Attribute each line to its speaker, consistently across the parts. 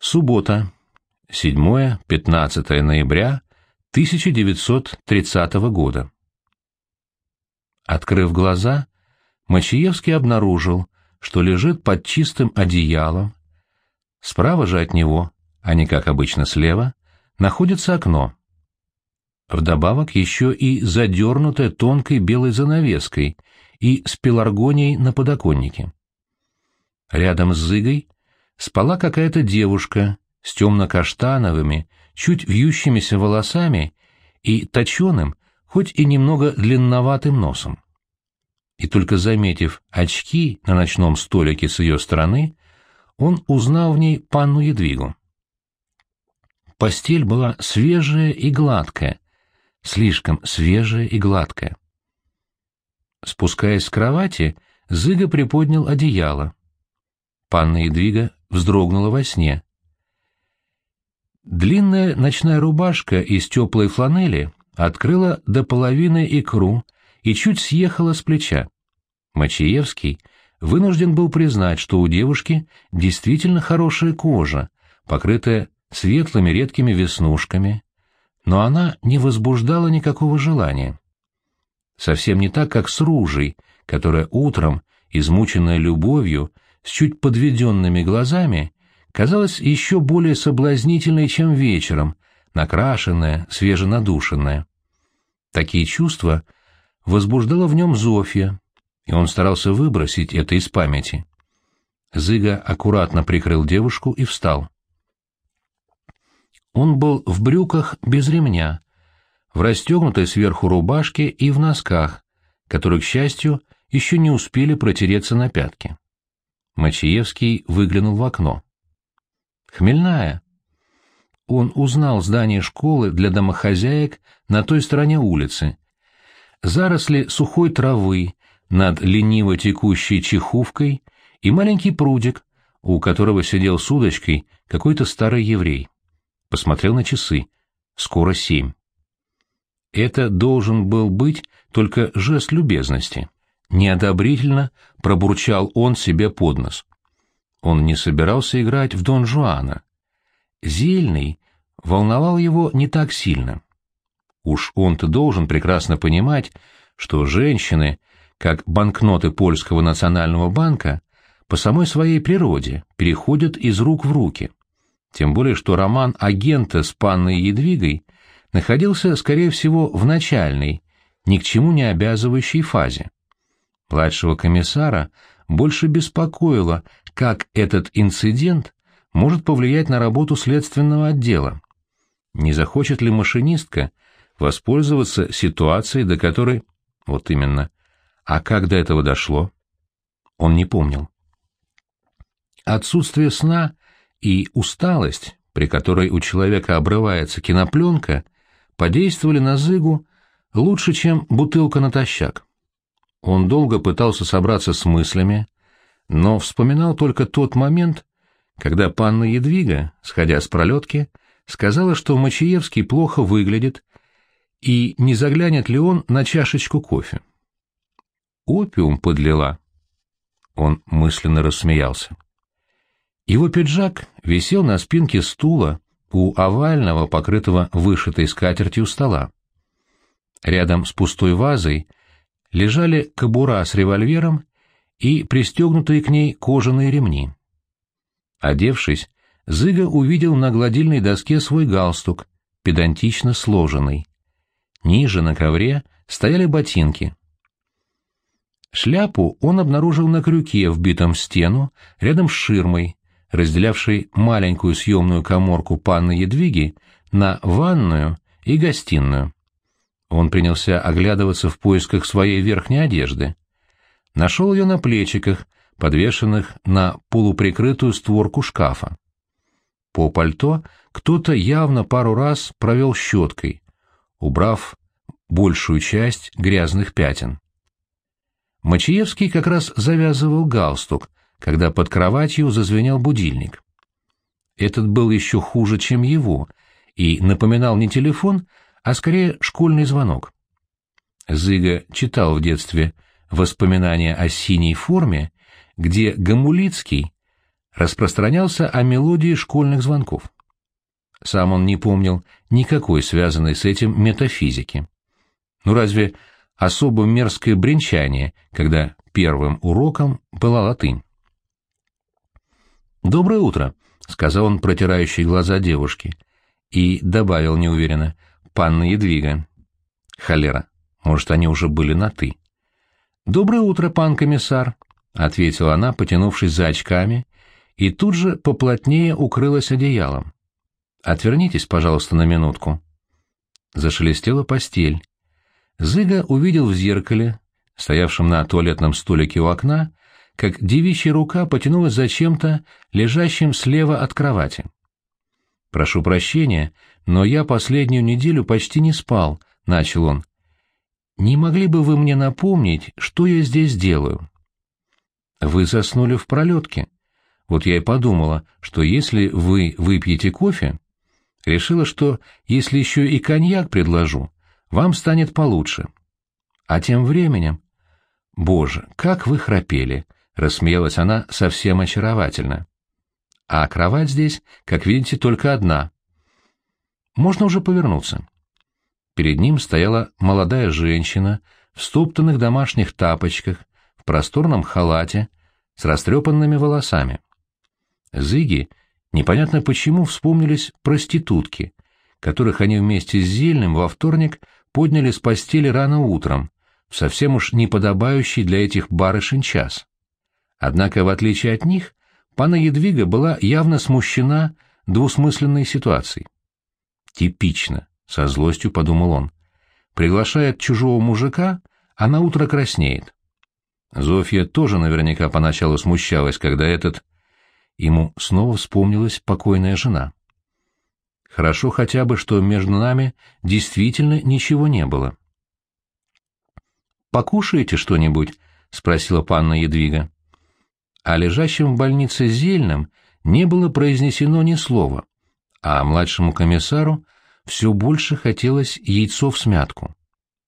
Speaker 1: Суббота, 7-15 ноября 1930 года. Открыв глаза, Мачиевский обнаружил, что лежит под чистым одеялом. Справа же от него, а не как обычно слева, находится окно. Вдобавок еще и задернутое тонкой белой занавеской и с пеларгонией на подоконнике. Рядом с Зыгой спала какая-то девушка с темно-каштановыми, чуть вьющимися волосами и точеным, хоть и немного длинноватым носом. И только заметив очки на ночном столике с ее стороны, он узнал в ней панну Едвигу. Постель была свежая и гладкая, слишком свежая и гладкая. Спускаясь с кровати, Зыга приподнял одеяло. Панна Едвига вздрогнула во сне. Длинная ночная рубашка из теплой фланели открыла до половины икру и чуть съехала с плеча. Мачиевский вынужден был признать, что у девушки действительно хорошая кожа, покрытая светлыми редкими веснушками, но она не возбуждала никакого желания. Совсем не так, как с Ружей, которая утром, измученная любовью, с чуть подведенными глазами, казалась еще более соблазнительной, чем вечером, накрашенная, свеженадушенная. Такие чувства возбуждала в нем Зофья, и он старался выбросить это из памяти. Зыга аккуратно прикрыл девушку и встал. Он был в брюках без ремня, в расстегнутой сверху рубашке и в носках, которые, к счастью, еще не успели протереться на пятки. Мачиевский выглянул в окно. «Хмельная». Он узнал здание школы для домохозяек на той стороне улицы. Заросли сухой травы над лениво текущей чехувкой и маленький прудик, у которого сидел с удочкой какой-то старый еврей. Посмотрел на часы. Скоро семь. Это должен был быть только жест любезности. Неодобрительно пробурчал он себе под нос. Он не собирался играть в Дон Жуана. Зельный волновал его не так сильно. Уж он-то должен прекрасно понимать, что женщины, как банкноты Польского национального банка, по самой своей природе переходят из рук в руки. Тем более, что роман агента с панной Едвигой находился, скорее всего, в начальной, ни к чему не обязывающей фазе. Младшего комиссара больше беспокоило, как этот инцидент может повлиять на работу следственного отдела. Не захочет ли машинистка воспользоваться ситуацией, до которой... Вот именно. А как до этого дошло? Он не помнил. Отсутствие сна и усталость, при которой у человека обрывается кинопленка, подействовали на Зыгу лучше, чем бутылка натощак. Он долго пытался собраться с мыслями, но вспоминал только тот момент, когда панна Едвига, сходя с пролетки, сказала, что Мачиевский плохо выглядит и не заглянет ли он на чашечку кофе. Опиум подлила. Он мысленно рассмеялся. Его пиджак висел на спинке стула у овального, покрытого вышитой скатертью стола. Рядом с пустой вазой лежали кобура с револьвером и пристегнутые к ней кожаные ремни. Одевшись, Зыга увидел на гладильной доске свой галстук, педантично сложенный. Ниже на ковре стояли ботинки. Шляпу он обнаружил на крюке, вбитом в стену, рядом с ширмой, разделявшей маленькую съемную коморку панны Едвиги на ванную и гостиную. Он принялся оглядываться в поисках своей верхней одежды. Нашел ее на плечиках, подвешенных на полуприкрытую створку шкафа. По пальто кто-то явно пару раз провел щеткой, убрав большую часть грязных пятен. Мачиевский как раз завязывал галстук, когда под кроватью зазвенел будильник. Этот был еще хуже, чем его, и напоминал не телефон, а скорее школьный звонок. Зыга читал в детстве воспоминания о синей форме, где Гамулицкий распространялся о мелодии школьных звонков. Сам он не помнил никакой связанной с этим метафизики. Ну разве особо мерзкое бренчание, когда первым уроком была латынь? «Доброе утро», — сказал он, протирающий глаза девушки, и добавил неуверенно, «Панна Едвига». Холера, может, они уже были на «ты». «Доброе утро, пан комиссар», — ответила она, потянувшись за очками, и тут же поплотнее укрылась одеялом. «Отвернитесь, пожалуйста, на минутку». Зашелестела постель. Зыга увидел в зеркале, стоявшем на туалетном столике у окна, как девичья рука потянулась за чем-то, лежащим слева от кровати. «Прошу прощения, но я последнюю неделю почти не спал», — начал он. «Не могли бы вы мне напомнить, что я здесь делаю?» «Вы заснули в пролетке. Вот я и подумала, что если вы выпьете кофе, решила, что если еще и коньяк предложу, вам станет получше. А тем временем... Боже, как вы храпели! Рассмеялась она совсем очаровательно. А кровать здесь, как видите, только одна. Можно уже повернуться. Перед ним стояла молодая женщина в стоптанных домашних тапочках, в просторном халате, с растрепанными волосами. Зыги непонятно почему вспомнились проститутки, которых они вместе с Зельным во вторник подняли с постели рано утром, в совсем уж неподобающий для этих барышень час. Однако, в отличие от них, пана Едвига была явно смущена двусмысленной ситуацией. «Типично», — со злостью подумал он. «Приглашает чужого мужика, а на утро краснеет». Зофья тоже наверняка поначалу смущалась, когда этот... Ему снова вспомнилась покойная жена. Хорошо хотя бы, что между нами действительно ничего не было. «Покушаете что-нибудь?» — спросила панна Едвига о лежащем в больнице Зельном не было произнесено ни слова, а младшему комиссару все больше хотелось яйцо в смятку.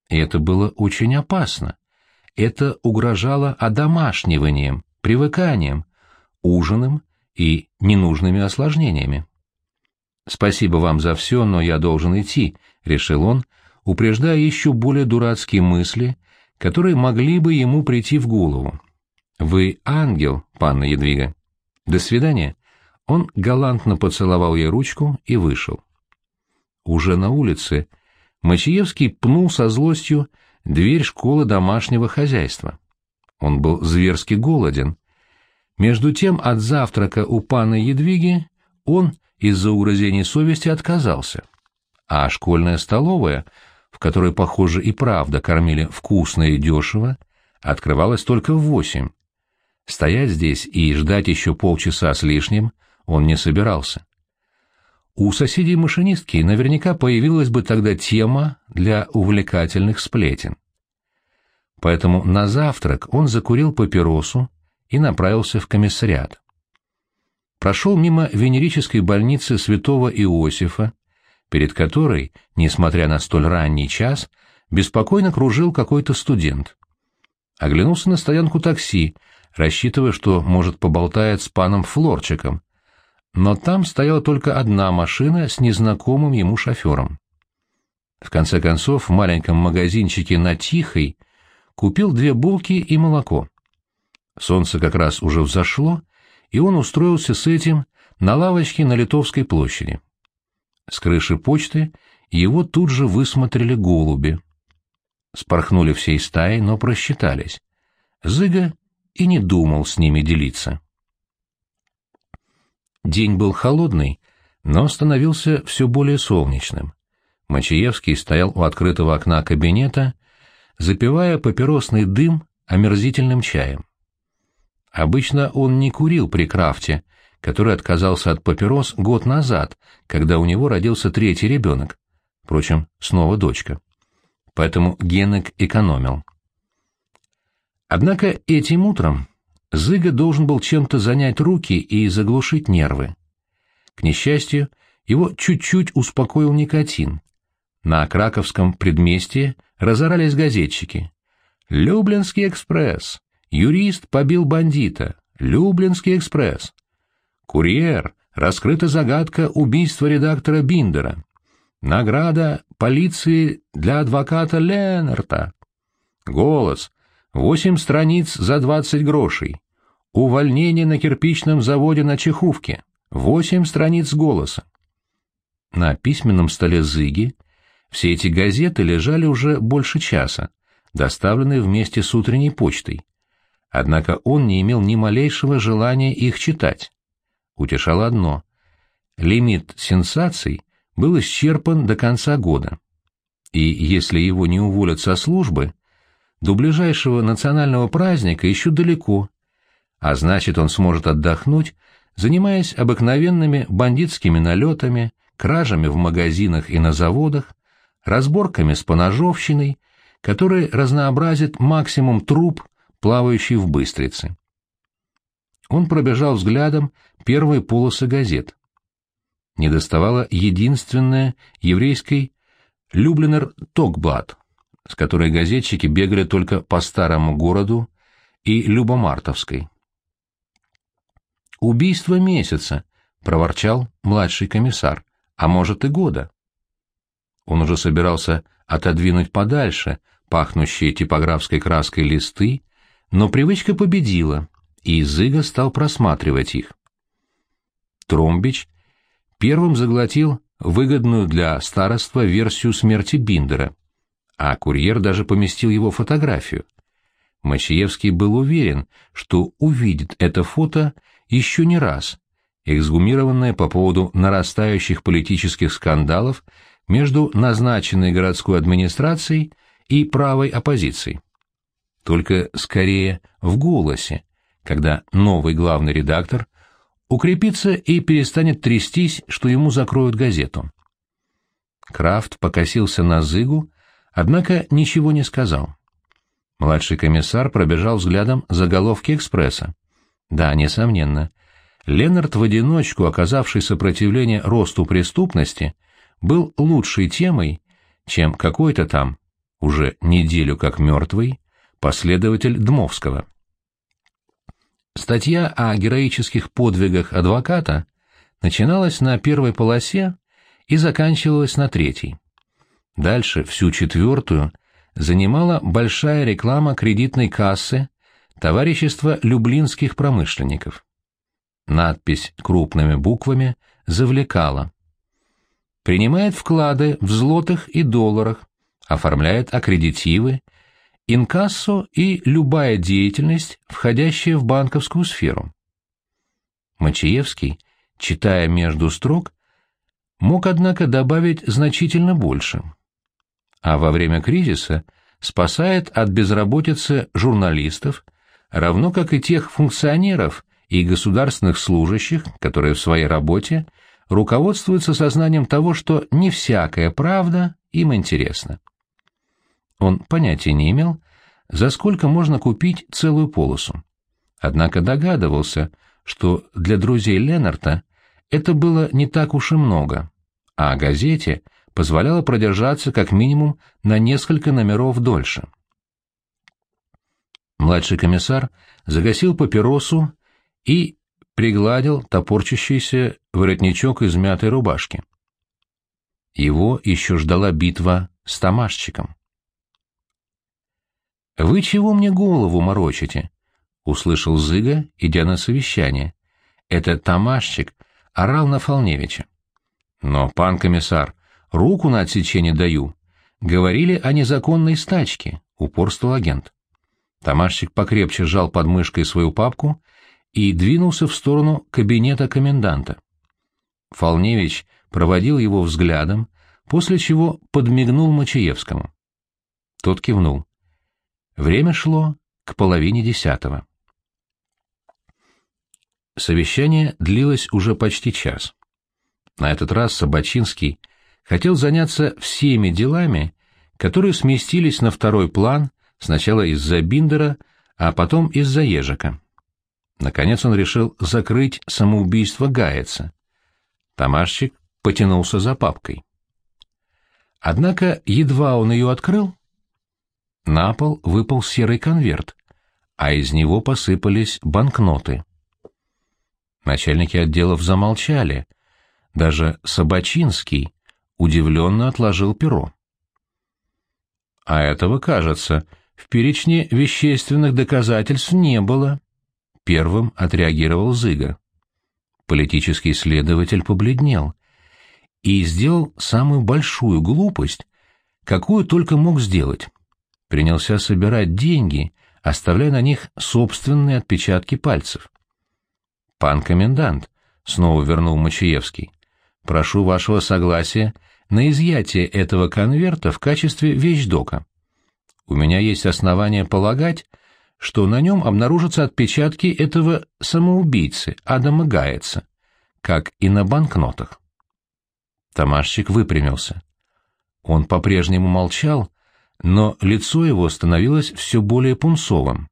Speaker 1: И это было очень опасно. Это угрожало одомашниванием, привыканием, ужином и ненужными осложнениями. «Спасибо вам за все, но я должен идти», — решил он, упреждая еще более дурацкие мысли, которые могли бы ему прийти в голову. «Вы ангел, панна Едвига. До свидания». Он галантно поцеловал ей ручку и вышел. Уже на улице Мачиевский пнул со злостью дверь школы домашнего хозяйства. Он был зверски голоден. Между тем от завтрака у паны Едвиги он из-за угрызений совести отказался. А школьная столовая, в которой, похоже, и правда кормили вкусно и дешево, открывалась только в восемь. Стоять здесь и ждать еще полчаса с лишним он не собирался. У соседей машинистки наверняка появилась бы тогда тема для увлекательных сплетен. Поэтому на завтрак он закурил папиросу и направился в комиссариат. Прошел мимо венерической больницы святого Иосифа, перед которой, несмотря на столь ранний час, беспокойно кружил какой-то студент. Оглянулся на стоянку такси, рассчитывая, что, может, поболтает с паном Флорчиком. Но там стояла только одна машина с незнакомым ему шофером. В конце концов, в маленьком магазинчике на Тихой купил две булки и молоко. Солнце как раз уже взошло, и он устроился с этим на лавочке на Литовской площади. С крыши почты его тут же высмотрели голуби. Спорхнули всей стаей, но просчитались. Зыга и не думал с ними делиться. День был холодный, но становился все более солнечным. Мачиевский стоял у открытого окна кабинета, запивая папиросный дым омерзительным чаем. Обычно он не курил при крафте, который отказался от папирос год назад, когда у него родился третий ребенок, впрочем, снова дочка. Поэтому Генек экономил. Однако этим утром Зыга должен был чем-то занять руки и заглушить нервы. К несчастью, его чуть-чуть успокоил никотин. На Краковском предместье разорались газетчики. «Люблинский экспресс! Юрист побил бандита! Люблинский экспресс!» Курьер. Раскрыта загадка убийства редактора Биндера. Награда полиции для адвоката Ленарта. Голос. Восемь страниц за двадцать грошей. Увольнение на кирпичном заводе на Чеховке. Восемь страниц голоса. На письменном столе Зыги все эти газеты лежали уже больше часа, доставленные вместе с утренней почтой. Однако он не имел ни малейшего желания их читать. Утешало одно — лимит сенсаций был исчерпан до конца года. И если его не уволят со службы, до ближайшего национального праздника еще далеко, а значит он сможет отдохнуть, занимаясь обыкновенными бандитскими налетами, кражами в магазинах и на заводах, разборками с поножовщиной, которые разнообразит максимум труп, плавающий в быстрице. Он пробежал взглядом первые полосы газет. Недоставало единственное еврейской «Люблинер Токблат», с которой газетчики бегали только по старому городу и Любомартовской. «Убийство месяца», — проворчал младший комиссар, — «а может и года». Он уже собирался отодвинуть подальше пахнущие типографской краской листы, но привычка победила, и Зыга стал просматривать их. Тромбич первым заглотил выгодную для староства версию смерти Биндера, а курьер даже поместил его фотографию. Мачиевский был уверен, что увидит это фото еще не раз, эксгумированное по поводу нарастающих политических скандалов между назначенной городской администрацией и правой оппозицией. Только скорее в голосе, когда новый главный редактор укрепится и перестанет трястись, что ему закроют газету. Крафт покосился на Зыгу, однако ничего не сказал. Младший комиссар пробежал взглядом заголовки «Экспресса». Да, несомненно. Ленард в одиночку, оказавший сопротивление росту преступности, был лучшей темой, чем какой-то там, уже неделю как мертвый, последователь Дмовского. Статья о героических подвигах адвоката начиналась на первой полосе и заканчивалась на третьей. Дальше всю четвертую занимала большая реклама кредитной кассы Товарищества люблинских промышленников. Надпись крупными буквами завлекала. Принимает вклады в злотых и долларах, оформляет аккредитивы, инкассо и любая деятельность, входящая в банковскую сферу. Мачиевский, читая между строк, мог, однако, добавить значительно больше. А во время кризиса спасает от безработицы журналистов, равно как и тех функционеров и государственных служащих, которые в своей работе руководствуются сознанием того, что не всякая правда им интересна. Он понятия не имел, за сколько можно купить целую полосу. Однако догадывался, что для друзей Ленарта это было не так уж и много, а газете позволяло продержаться как минимум на несколько номеров дольше. Младший комиссар загасил папиросу и пригладил топорчащийся воротничок измятой рубашки. Его еще ждала битва с тамашчиком. «Вы чего мне голову морочите?» — услышал Зыга, идя на совещание. Этот тамашчик орал на Фолневича. «Но, пан комиссар, руку на отсечение даю. Говорили о незаконной стачке», — упорствовал агент. Тамашчик покрепче сжал под мышкой свою папку и двинулся в сторону кабинета коменданта. Фолневич проводил его взглядом, после чего подмигнул Мачаевскому. Тот кивнул. Время шло к половине десятого. Совещание длилось уже почти час. На этот раз Собачинский хотел заняться всеми делами, которые сместились на второй план Сначала из-за Биндера, а потом из-за Ежика. Наконец он решил закрыть самоубийство Гаяца. Тамашчик потянулся за папкой. Однако едва он ее открыл, на пол выпал серый конверт, а из него посыпались банкноты. Начальники отделов замолчали. Даже Собачинский удивленно отложил перо. А этого, кажется, в перечне вещественных доказательств не было. Первым отреагировал Зыга. Политический следователь побледнел и сделал самую большую глупость, какую только мог сделать. Принялся собирать деньги, оставляя на них собственные отпечатки пальцев. «Пан комендант», — снова вернул Мачиевский, — «прошу вашего согласия на изъятие этого конверта в качестве вещдока. У меня есть основания полагать, что на нем обнаружатся отпечатки этого самоубийцы, Адама Гайца, как и на банкнотах. Тамашчик выпрямился. Он по-прежнему молчал, но лицо его становилось все более пунцовым.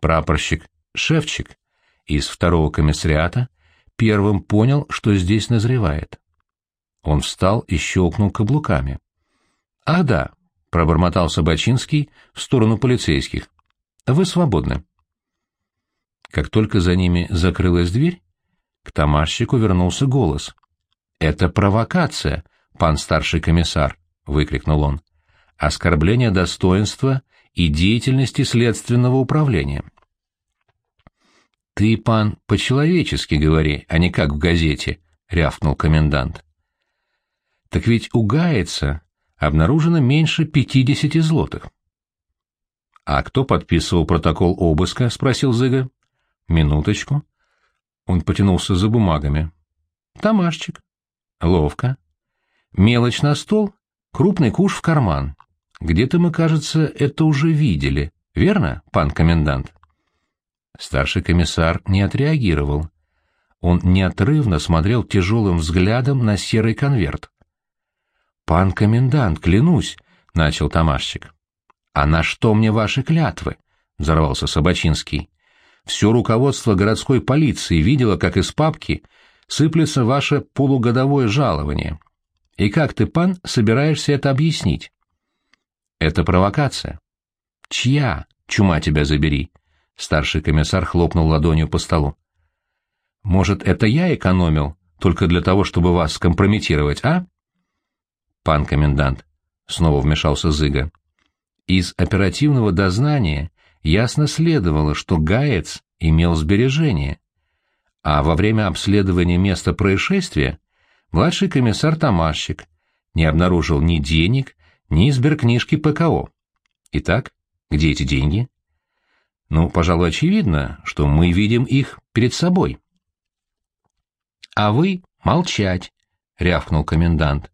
Speaker 1: Прапорщик Шевчик из второго комиссариата первым понял, что здесь назревает. Он встал и щелкнул каблуками. «Ах да», — пробормотал Собачинский в сторону полицейских. «Вы свободны». Как только за ними закрылась дверь, к тамашчику вернулся голос. «Это провокация, пан старший комиссар», — выкрикнул он. «Оскорбление достоинства и деятельности следственного управления». «Ты, пан, по-человечески говори, а не как в газете», — рявкнул комендант. «Так ведь у Гайца обнаружено меньше пятидесяти злотых». «А кто подписывал протокол обыска?» — спросил Зыга. «Минуточку». Он потянулся за бумагами. «Тамашчик». «Ловко». «Мелочь на стол, крупный куш в карман. Где-то мы, кажется, это уже видели. Верно, пан комендант?» Старший комиссар не отреагировал. Он неотрывно смотрел тяжелым взглядом на серый конверт. «Пан комендант, клянусь!» — начал Тамашчик. «А на что мне ваши клятвы?» — взорвался Собачинский. «Все руководство городской полиции видело, как из папки сыплется ваше полугодовое жалование. И как ты, пан, собираешься это объяснить?» «Это провокация». «Чья? Чума тебя забери!» Старший комиссар хлопнул ладонью по столу. «Может, это я экономил, только для того, чтобы вас скомпрометировать, а?» «Пан комендант», — снова вмешался Зыга. «Из оперативного дознания ясно следовало, что Гаец имел сбережения, а во время обследования места происшествия младший комиссар Тамашчик не обнаружил ни денег, ни сберкнижки ПКО. Итак, где эти деньги?» Ну, пожалуй, очевидно, что мы видим их перед собой. — А вы молчать, — рявкнул комендант. —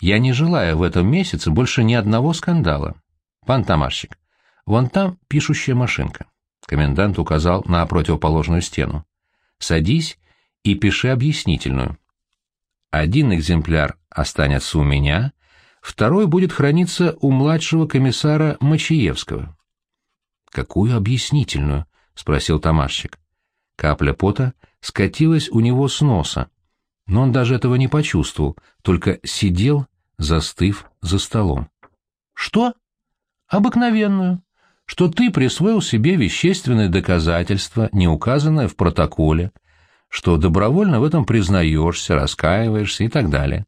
Speaker 1: Я не желаю в этом месяце больше ни одного скандала. Пан Тамарщик, вон там пишущая машинка. Комендант указал на противоположную стену. Садись и пиши объяснительную. Один экземпляр останется у меня, второй будет храниться у младшего комиссара Мачиевского. «Какую объяснительную?» — спросил Тамашчик. Капля пота скатилась у него с носа, но он даже этого не почувствовал, только сидел, застыв за столом. «Что?» «Обыкновенную. Что ты присвоил себе вещественное доказательство, не указанное в протоколе, что добровольно в этом признаешься, раскаиваешься и так далее.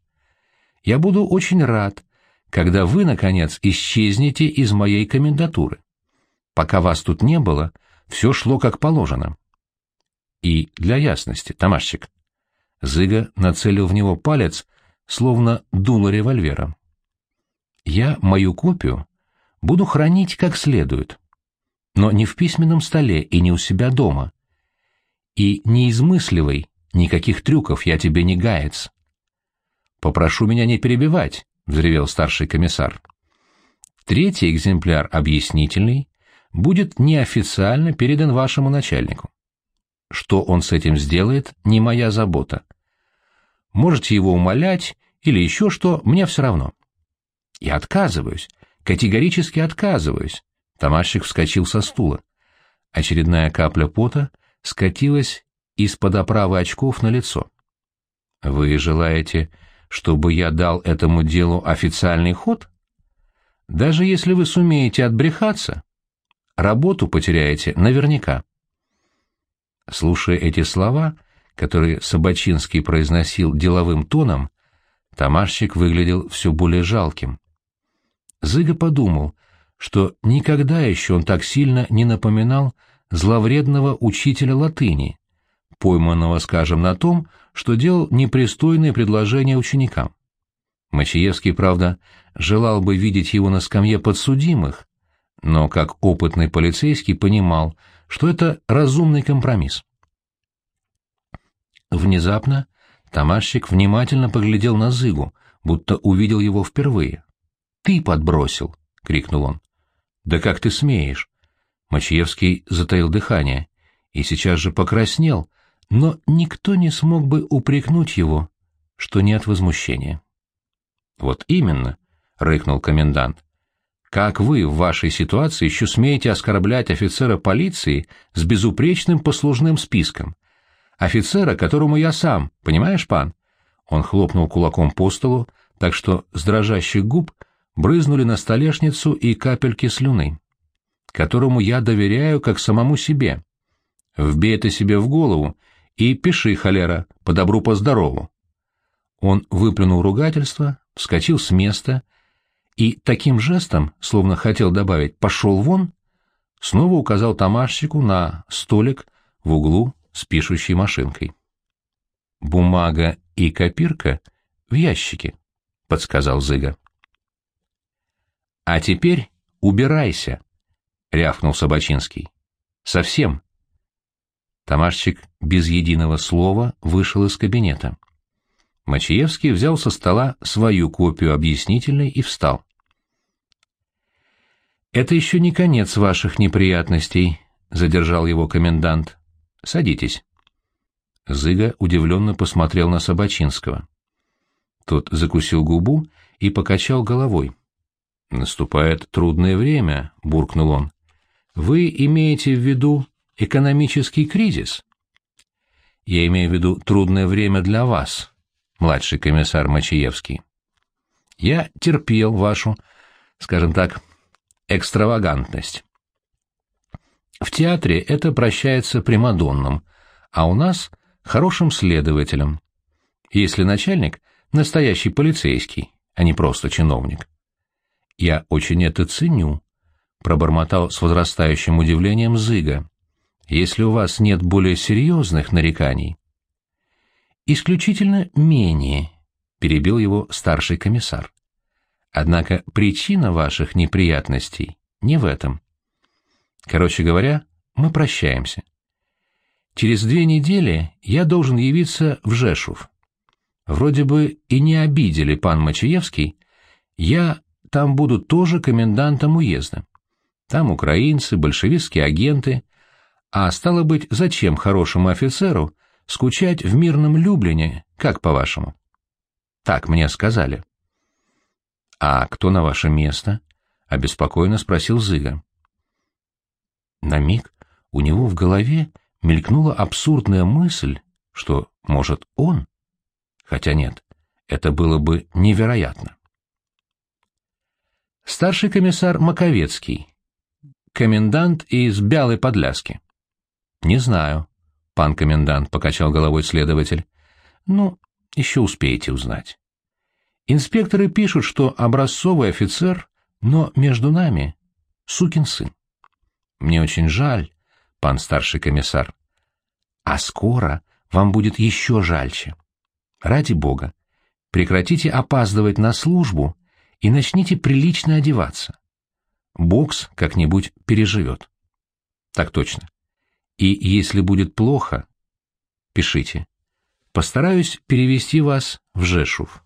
Speaker 1: Я буду очень рад, когда вы, наконец, исчезнете из моей комендатуры. Пока вас тут не было, все шло как положено. И для ясности, Тамашчик. Зыга нацелил в него палец, словно дуло револьвера. Я мою копию буду хранить как следует, но не в письменном столе и не у себя дома. И не измысливай, никаких трюков я тебе не гаец. Попрошу меня не перебивать, — взревел старший комиссар. Третий экземпляр объяснительный будет неофициально передан вашему начальнику. Что он с этим сделает, не моя забота. Можете его умолять или еще что, мне все равно. Я отказываюсь, категорически отказываюсь. Тамашчик вскочил со стула. Очередная капля пота скатилась из-под оправы очков на лицо. Вы желаете, чтобы я дал этому делу официальный ход? Даже если вы сумеете отбрехаться, работу потеряете наверняка. Слушая эти слова, которые Собачинский произносил деловым тоном, Тамашчик выглядел все более жалким. Зыга подумал, что никогда еще он так сильно не напоминал зловредного учителя латыни, пойманного, скажем, на том, что делал непристойные предложения ученикам. Мачиевский, правда, желал бы видеть его на скамье подсудимых, но как опытный полицейский понимал, что это разумный компромисс. Внезапно Тамашчик внимательно поглядел на Зыгу, будто увидел его впервые. «Ты подбросил!» — крикнул он. «Да как ты смеешь?» Мачиевский затаил дыхание и сейчас же покраснел, но никто не смог бы упрекнуть его, что не от возмущения. «Вот именно», — рыкнул комендант. «Как вы в вашей ситуации еще смеете оскорблять офицера полиции с безупречным послужным списком? Офицера, которому я сам, понимаешь, пан?» Он хлопнул кулаком по столу, так что с дрожащих губ брызнули на столешницу и капельки слюны. «Которому я доверяю как самому себе. Вбей это себе в голову и пиши, холера, по добру, по здорову». Он выплюнул ругательство, вскочил с места и таким жестом, словно хотел добавить «пошел вон», снова указал тамашчику на столик в углу с пишущей машинкой. «Бумага и копирка в ящике», — подсказал Зыга. «А теперь убирайся», — рявкнул Собачинский. «Совсем». Тамашчик без единого слова вышел из кабинета. Мачиевский взял со стола свою копию объяснительной и встал. «Это еще не конец ваших неприятностей», — задержал его комендант. Садитесь. Зыга удивленно посмотрел на Собачинского. Тот закусил губу и покачал головой. «Наступает трудное время», — буркнул он. «Вы имеете в виду экономический кризис?» «Я имею в виду трудное время для вас, младший комиссар Мачиевский. Я терпел вашу, скажем так, экстравагантность. В театре это прощается примадонном, а у нас — хорошим следователем. Если начальник — настоящий полицейский, а не просто чиновник. Я очень это ценю, — пробормотал с возрастающим удивлением Зыга. Если у вас нет более серьезных нареканий. Исключительно менее, — перебил его старший комиссар. Однако причина ваших неприятностей не в этом. Короче говоря, мы прощаемся. Через две недели я должен явиться в Жешув. Вроде бы и не обидели пан Мачиевский, я там буду тоже комендантом уезда. Там украинцы, большевистские агенты. А стало быть, зачем хорошему офицеру скучать в мирном Люблине, как по-вашему? Так мне сказали. — А кто на ваше место? — обеспокоенно спросил Зыга. На миг у него в голове мелькнула абсурдная мысль, что, может, он? Хотя нет, это было бы невероятно. Старший комиссар Маковецкий, комендант из Бялой Подляски. Не знаю, пан комендант, покачал головой следователь. Ну, еще успеете узнать. Инспекторы пишут, что образцовый офицер, но между нами сукин сын. Мне очень жаль, пан старший комиссар. А скоро вам будет еще жальче. Ради бога, прекратите опаздывать на службу и начните прилично одеваться. Бокс как-нибудь переживет. Так точно. И если будет плохо, пишите. Постараюсь перевести вас в Жешув.